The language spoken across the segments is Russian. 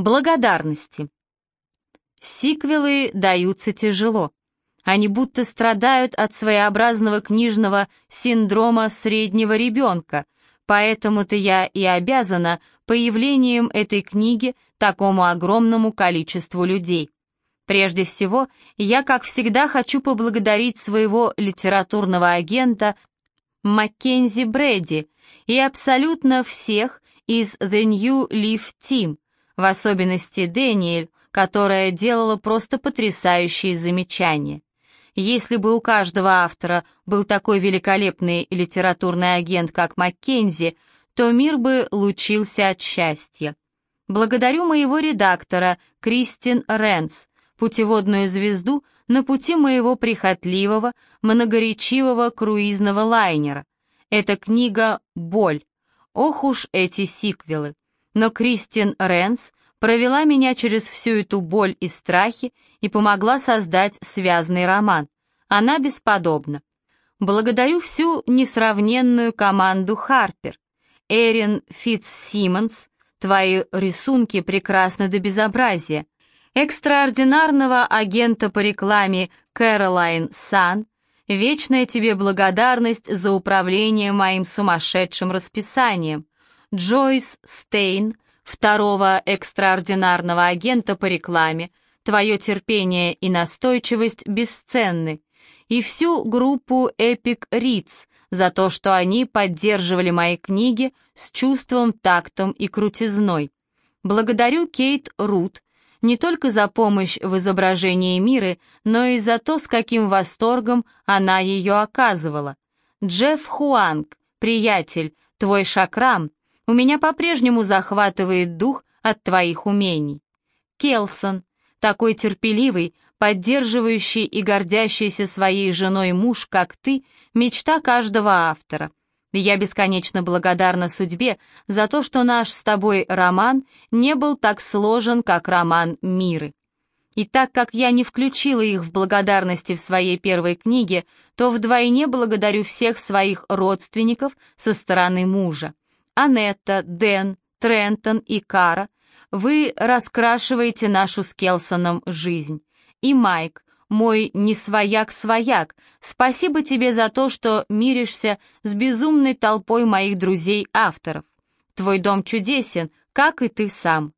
Благодарности. Сиквелы даются тяжело. Они будто страдают от своеобразного книжного синдрома среднего ребенка, поэтому-то я и обязана появлением этой книги такому огромному количеству людей. Прежде всего, я, как всегда, хочу поблагодарить своего литературного агента Маккензи Брэди и абсолютно всех из The New Leaf Team, в особенности Дэниэль, которая делала просто потрясающие замечания. Если бы у каждого автора был такой великолепный литературный агент, как Маккензи, то мир бы лучился от счастья. Благодарю моего редактора Кристин Ренс, путеводную звезду на пути моего прихотливого, многоречивого круизного лайнера. Эта книга «Боль». Ох уж эти сиквелы. Но Кристин Ренс провела меня через всю эту боль и страхи и помогла создать связный роман. Она бесподобна. Благодарю всю несравненную команду Харпер. Эрин Фитц-Симмонс, твои рисунки прекрасны до безобразия. Экстраординарного агента по рекламе Кэролайн Сан, вечная тебе благодарность за управление моим сумасшедшим расписанием. Джойс Стейн, второго экстраординарного агента по рекламе, твое терпение и настойчивость бесценны, и всю группу Epic Reads за то, что они поддерживали мои книги с чувством, тактом и крутизной. Благодарю Кейт Рут не только за помощь в изображении Миры, но и за то, с каким восторгом она ее оказывала. Джефф Хуанг, приятель, твой шакрам, у меня по-прежнему захватывает дух от твоих умений. Келсон, такой терпеливый, поддерживающий и гордящийся своей женой муж, как ты, мечта каждого автора. Я бесконечно благодарна судьбе за то, что наш с тобой роман не был так сложен, как роман «Миры». И так как я не включила их в благодарности в своей первой книге, то вдвойне благодарю всех своих родственников со стороны мужа. Анетта, Дэн, Трентон и Кара, вы раскрашиваете нашу с Келсоном жизнь. И Майк, мой несвояк-свояк, спасибо тебе за то, что миришься с безумной толпой моих друзей-авторов. Твой дом чудесен, как и ты сам.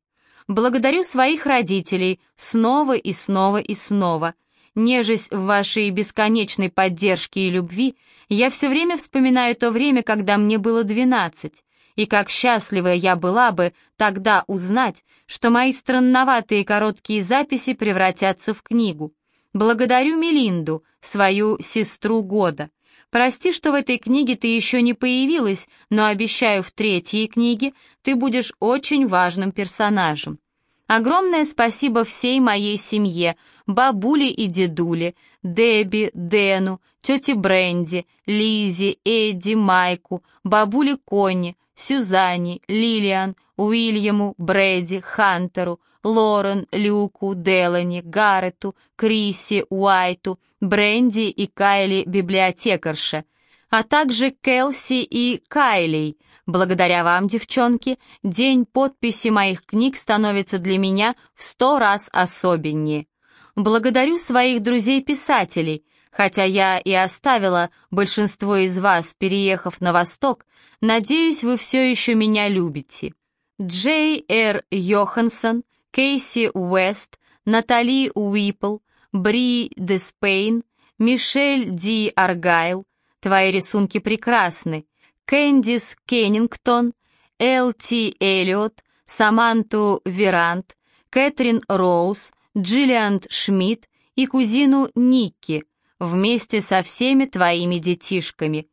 Благодарю своих родителей снова и снова и снова. Нежесть в вашей бесконечной поддержке и любви, я все время вспоминаю то время, когда мне было двенадцать и как счастлива я была бы тогда узнать, что мои странноватые короткие записи превратятся в книгу. Благодарю Мелинду, свою сестру года. Прости, что в этой книге ты еще не появилась, но обещаю, в третьей книге ты будешь очень важным персонажем. Огромное спасибо всей моей семье, бабуле и дедуле, Дебби, Дэну, тете Бренди, Лизе, Эдди, Майку, бабуле Конни, Сюзанне, Лилиан, Уильяму, Брэди, Хантеру, Лорен, Люку, Делани, Гаррету, Криси, Уайту, Бренди и Кайли библиотекарше, а также Келси и Кайли. Благодаря вам, девчонки, день подписи моих книг становится для меня в сто раз особеннее. Благодарю своих друзей-писателей, Хотя я и оставила большинство из вас, переехав на восток, надеюсь, вы все еще меня любите. Джей Р. Йоханссон, Кейси Уэст, Натали Уипл, Бри Деспейн, Мишель Ди Аргайл, твои рисунки прекрасны, Кэндис Кеннингтон, Эл Ти Эллиот, Саманту Верант, Кэтрин Роуз, Джиллиан Шмидт и кузину Никки, вместе со всеми твоими детишками.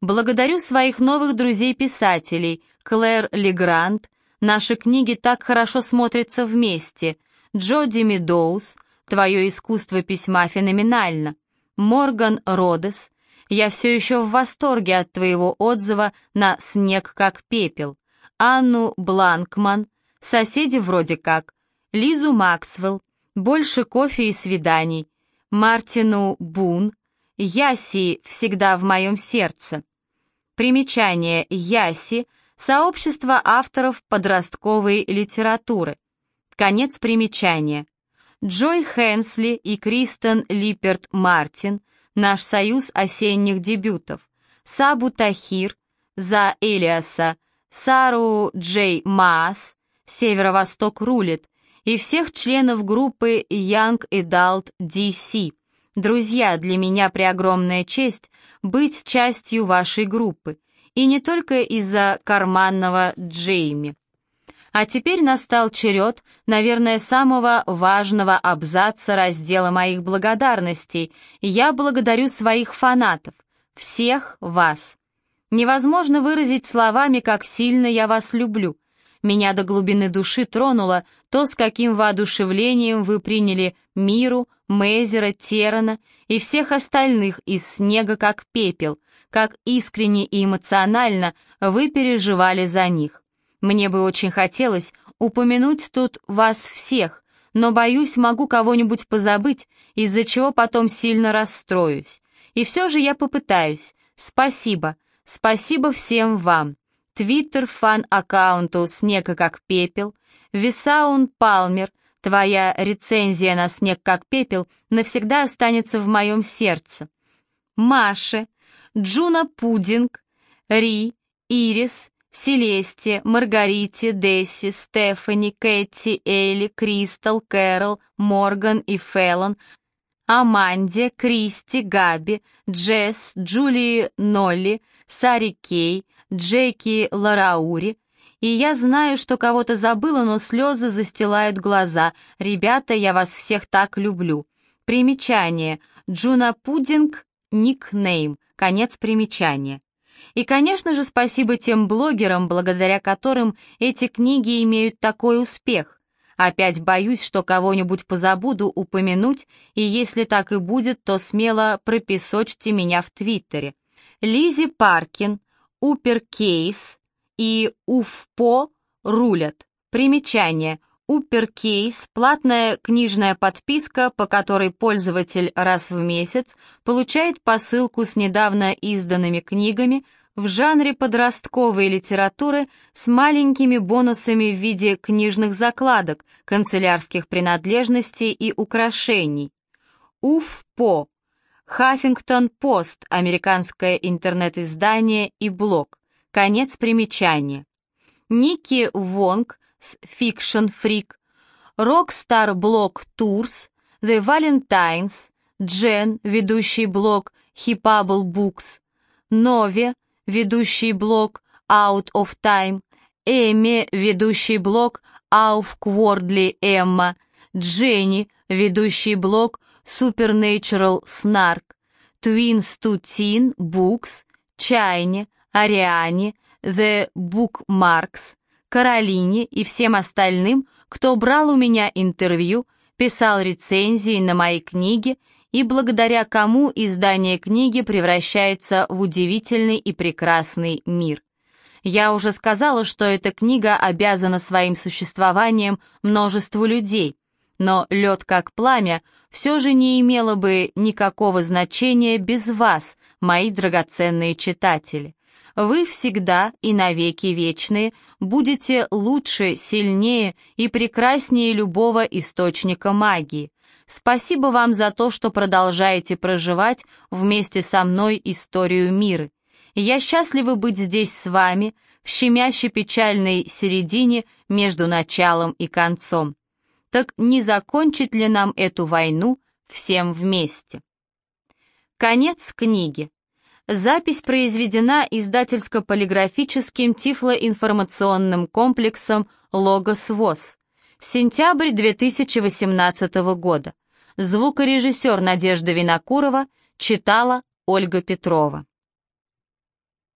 Благодарю своих новых друзей-писателей, Клэр Легрант, наши книги так хорошо смотрятся вместе, Джоди Медоуз, твое искусство письма феноменально, Морган Родес, я все еще в восторге от твоего отзыва на «Снег как пепел», Анну Бланкман, соседи вроде как, Лизу Максвелл, больше кофе и свиданий, Мартину Бун, Яси всегда в моем сердце. Примечание Яси — сообщество авторов подростковой литературы. Конец примечания. Джой Хенсли и Кристен Липерт Мартин, наш союз осенних дебютов, Сабу Тахир, За Элиаса, Сару Джей Маас, Северо-Восток рулит, и всех членов группы Young Adult DC. Друзья, для меня преогромная честь быть частью вашей группы, и не только из-за карманного Джейми. А теперь настал черед, наверное, самого важного абзаца раздела моих благодарностей. Я благодарю своих фанатов, всех вас. Невозможно выразить словами, как сильно я вас люблю. Меня до глубины души тронуло то, с каким воодушевлением вы приняли Миру, Мейзера, Терана и всех остальных из снега как пепел, как искренне и эмоционально вы переживали за них. Мне бы очень хотелось упомянуть тут вас всех, но, боюсь, могу кого-нибудь позабыть, из-за чего потом сильно расстроюсь. И все же я попытаюсь. Спасибо. Спасибо всем вам. Твиттер фан-аккаунту «Снег как пепел», Висаун Палмер, твоя рецензия на «Снег как пепел» навсегда останется в моем сердце. Маше, Джуна Пудинг, Ри, Ирис, Селесте, Маргарите, Десси, Стефани, Кэти, Элли, Кристал, Кэрол, Морган и Феллон, Аманде, Кристи, Габи, Джесс, Джулии Нолли, Сари Кей, Джеки Лараури. И я знаю, что кого-то забыла, но слезы застилают глаза. Ребята, я вас всех так люблю. Примечание. Джуна Пудинг, никнейм. Конец примечания. И, конечно же, спасибо тем блогерам, благодаря которым эти книги имеют такой успех. Опять боюсь, что кого-нибудь позабуду упомянуть, и если так и будет, то смело пропесочьте меня в Твиттере. Лизи Паркин, Упер Кейс и Уфпо рулят. Примечание. Уперкейс – платная книжная подписка, по которой пользователь раз в месяц получает посылку с недавно изданными книгами в жанре подростковой литературы с маленькими бонусами в виде книжных закладок, канцелярских принадлежностей и украшений. УФПО – Хаффингтон Пост, американское интернет-издание и блог. Конец примечания. Ники Вонг – с Fiction Freak, Rockstar Blog Tours, The Valentines, Джен, ведущий блог Hipable Books, Нови, ведущий блог Out of Time, Эми, ведущий блог Auf Quordly Emma, Дженни, ведущий блог Supernatural Snark, Twins to Teen Books, Чайни, Ариане, The Bookmarks, Каролине и всем остальным, кто брал у меня интервью, писал рецензии на мои книги и благодаря кому издание книги превращается в удивительный и прекрасный мир. Я уже сказала, что эта книга обязана своим существованием множеству людей, но «Лед как пламя» все же не имело бы никакого значения без вас, мои драгоценные читатели. Вы всегда и навеки вечные будете лучше, сильнее и прекраснее любого источника магии. Спасибо вам за то, что продолжаете проживать вместе со мной историю мира. Я счастлива быть здесь с вами, в щемяще печальной середине между началом и концом. Так не закончить ли нам эту войну всем вместе? Конец книги. Запись произведена издательско-полиграфическим тифлоинформационным комплексом «Логос ВОЗ». Сентябрь 2018 года. Звукорежиссер Надежда Винокурова читала Ольга Петрова.